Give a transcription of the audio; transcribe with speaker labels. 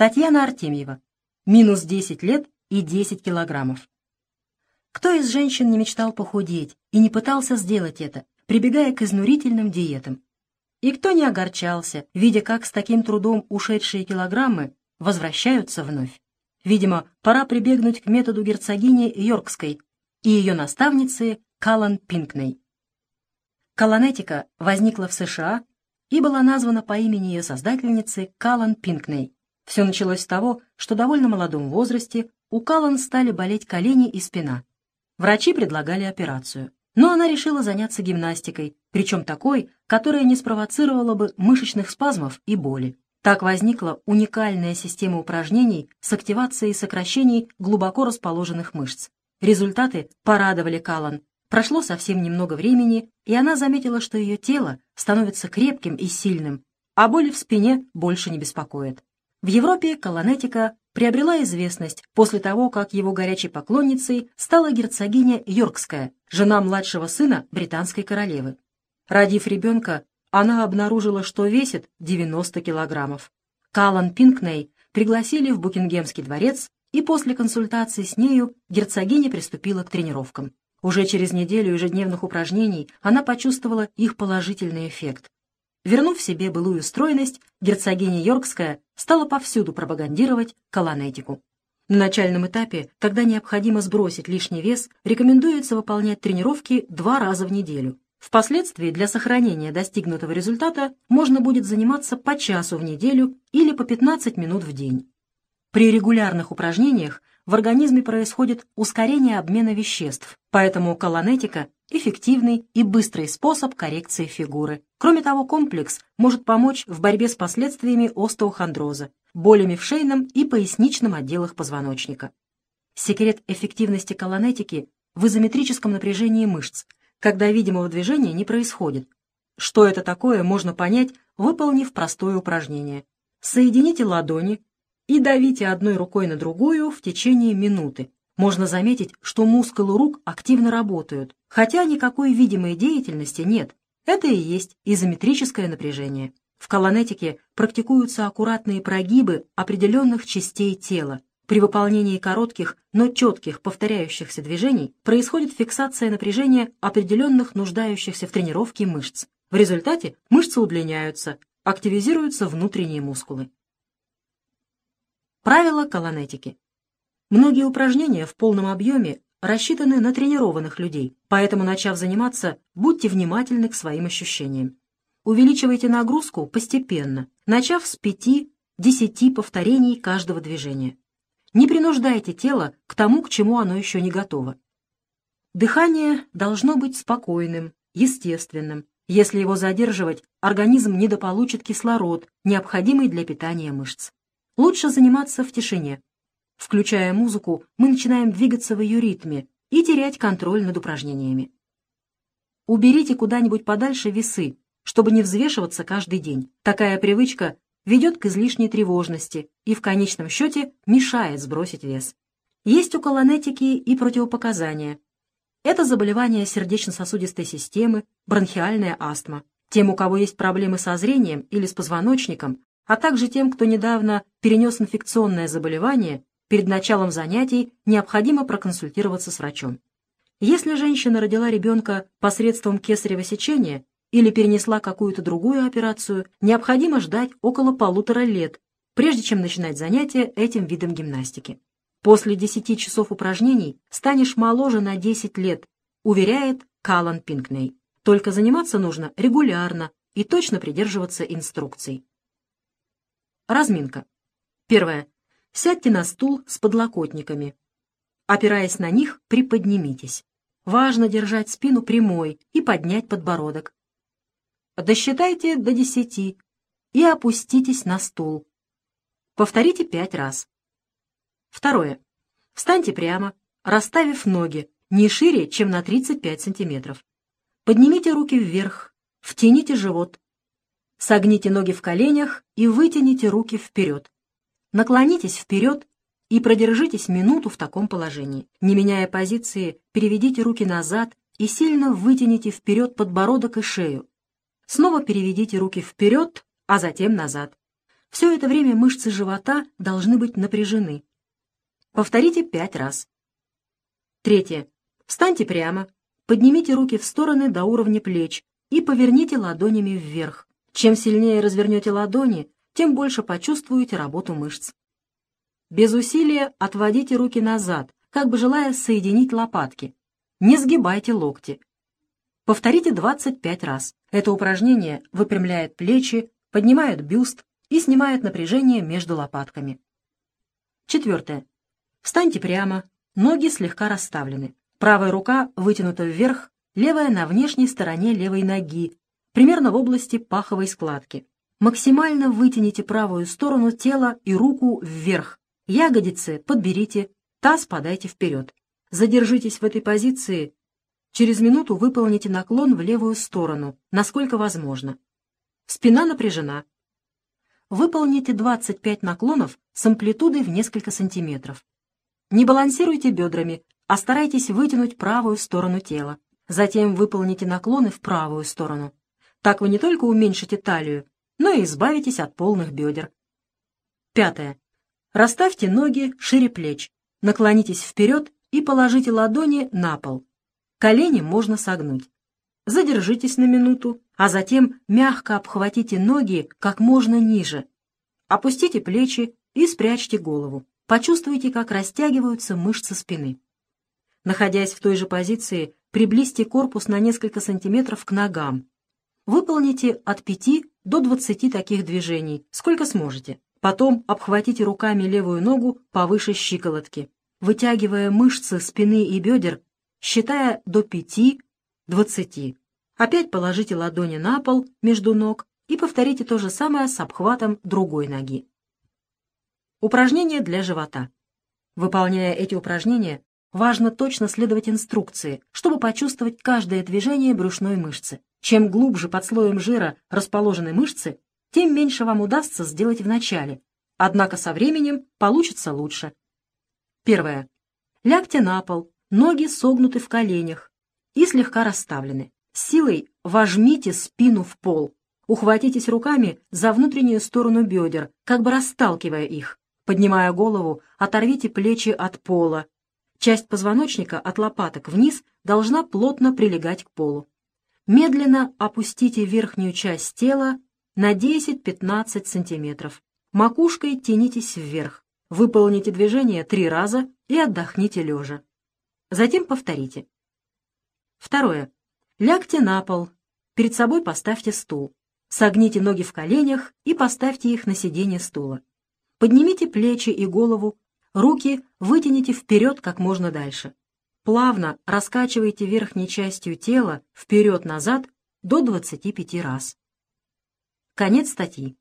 Speaker 1: Татьяна Артемьева. Минус 10 лет и 10 килограммов. Кто из женщин не мечтал похудеть и не пытался сделать это, прибегая к изнурительным диетам? И кто не огорчался, видя, как с таким трудом ушедшие килограммы возвращаются вновь? Видимо, пора прибегнуть к методу герцогини Йоркской и ее наставницы Каллан Пинкней. Колонетика возникла в США и была названа по имени ее создательницы Каллан Пинкней. Все началось с того, что в довольно молодом возрасте у Каллан стали болеть колени и спина. Врачи предлагали операцию. Но она решила заняться гимнастикой, причем такой, которая не спровоцировала бы мышечных спазмов и боли. Так возникла уникальная система упражнений с активацией сокращений глубоко расположенных мышц. Результаты порадовали Каллан. Прошло совсем немного времени, и она заметила, что ее тело становится крепким и сильным, а боли в спине больше не беспокоят. В Европе колонетика приобрела известность после того, как его горячей поклонницей стала герцогиня Йоркская, жена младшего сына британской королевы. Родив ребенка, она обнаружила, что весит 90 килограммов. Каллан Пинкней пригласили в Букингемский дворец, и после консультации с нею герцогиня приступила к тренировкам. Уже через неделю ежедневных упражнений она почувствовала их положительный эффект. Вернув себе былую стройность, герцогиня Йоркская стала повсюду пропагандировать колонетику. На начальном этапе, когда необходимо сбросить лишний вес, рекомендуется выполнять тренировки два раза в неделю. Впоследствии для сохранения достигнутого результата можно будет заниматься по часу в неделю или по 15 минут в день. При регулярных упражнениях в организме происходит ускорение обмена веществ, поэтому колонетика – эффективный и быстрый способ коррекции фигуры. Кроме того, комплекс может помочь в борьбе с последствиями остеохондроза, болями в шейном и поясничном отделах позвоночника. Секрет эффективности колонетики в изометрическом напряжении мышц, когда видимого движения не происходит. Что это такое, можно понять, выполнив простое упражнение. Соедините ладони и давите одной рукой на другую в течение минуты. Можно заметить, что мускулы рук активно работают, хотя никакой видимой деятельности нет. Это и есть изометрическое напряжение. В колонетике практикуются аккуратные прогибы определенных частей тела. При выполнении коротких, но четких повторяющихся движений происходит фиксация напряжения определенных нуждающихся в тренировке мышц. В результате мышцы удлиняются, активизируются внутренние мускулы. Правила колонетики. Многие упражнения в полном объеме рассчитаны на тренированных людей, поэтому, начав заниматься, будьте внимательны к своим ощущениям. Увеличивайте нагрузку постепенно, начав с 5-10 повторений каждого движения. Не принуждайте тело к тому, к чему оно еще не готово. Дыхание должно быть спокойным, естественным. Если его задерживать, организм недополучит кислород, необходимый для питания мышц. Лучше заниматься в тишине. Включая музыку, мы начинаем двигаться в ее ритме и терять контроль над упражнениями. Уберите куда-нибудь подальше весы, чтобы не взвешиваться каждый день. Такая привычка ведет к излишней тревожности и в конечном счете мешает сбросить вес. Есть у колонетики и противопоказания. Это заболевание сердечно-сосудистой системы, бронхиальная астма. Тем, у кого есть проблемы со зрением или с позвоночником, а также тем, кто недавно перенес инфекционное заболевание, перед началом занятий необходимо проконсультироваться с врачом. Если женщина родила ребенка посредством кесарево сечения или перенесла какую-то другую операцию, необходимо ждать около полутора лет, прежде чем начинать занятия этим видом гимнастики. После 10 часов упражнений станешь моложе на 10 лет, уверяет Калан Пинкней. Только заниматься нужно регулярно и точно придерживаться инструкций. Разминка. Первое. Сядьте на стул с подлокотниками. Опираясь на них, приподнимитесь. Важно держать спину прямой и поднять подбородок. Досчитайте до десяти и опуститесь на стул. Повторите пять раз. Второе. Встаньте прямо, расставив ноги, не шире, чем на 35 сантиметров. Поднимите руки вверх, втяните живот, Согните ноги в коленях и вытяните руки вперед. Наклонитесь вперед и продержитесь минуту в таком положении. Не меняя позиции, переведите руки назад и сильно вытяните вперед подбородок и шею. Снова переведите руки вперед, а затем назад. Все это время мышцы живота должны быть напряжены. Повторите пять раз. Третье. Встаньте прямо, поднимите руки в стороны до уровня плеч и поверните ладонями вверх. Чем сильнее развернете ладони, тем больше почувствуете работу мышц. Без усилия отводите руки назад, как бы желая соединить лопатки. Не сгибайте локти. Повторите 25 раз. Это упражнение выпрямляет плечи, поднимает бюст и снимает напряжение между лопатками. Четвертое. Встаньте прямо, ноги слегка расставлены. Правая рука вытянута вверх, левая на внешней стороне левой ноги, примерно в области паховой складки. Максимально вытяните правую сторону тела и руку вверх. Ягодицы подберите, таз подайте вперед. Задержитесь в этой позиции. Через минуту выполните наклон в левую сторону, насколько возможно. Спина напряжена. Выполните 25 наклонов с амплитудой в несколько сантиметров. Не балансируйте бедрами, а старайтесь вытянуть правую сторону тела. Затем выполните наклоны в правую сторону. Так вы не только уменьшите талию, но и избавитесь от полных бедер. Пятое. Расставьте ноги шире плеч, наклонитесь вперед и положите ладони на пол. Колени можно согнуть. Задержитесь на минуту, а затем мягко обхватите ноги как можно ниже. Опустите плечи и спрячьте голову. Почувствуйте, как растягиваются мышцы спины. Находясь в той же позиции, приблизьте корпус на несколько сантиметров к ногам. Выполните от 5 до 20 таких движений, сколько сможете. Потом обхватите руками левую ногу повыше щиколотки, вытягивая мышцы спины и бедер, считая до 5-20. Опять положите ладони на пол между ног и повторите то же самое с обхватом другой ноги. Упражнения для живота. Выполняя эти упражнения, важно точно следовать инструкции, чтобы почувствовать каждое движение брюшной мышцы. Чем глубже под слоем жира расположены мышцы, тем меньше вам удастся сделать в начале, однако со временем получится лучше. Первое. Лягте на пол, ноги согнуты в коленях и слегка расставлены. Силой вожмите спину в пол. Ухватитесь руками за внутреннюю сторону бедер, как бы расталкивая их. Поднимая голову, оторвите плечи от пола. Часть позвоночника от лопаток вниз должна плотно прилегать к полу. Медленно опустите верхнюю часть тела на 10-15 см. Макушкой тянитесь вверх. Выполните движение три раза и отдохните лежа. Затем повторите. Второе. Лягте на пол. Перед собой поставьте стул. Согните ноги в коленях и поставьте их на сиденье стула. Поднимите плечи и голову, руки вытяните вперед как можно дальше. Плавно раскачивайте верхней частью тела вперед-назад до 25 раз. Конец статьи.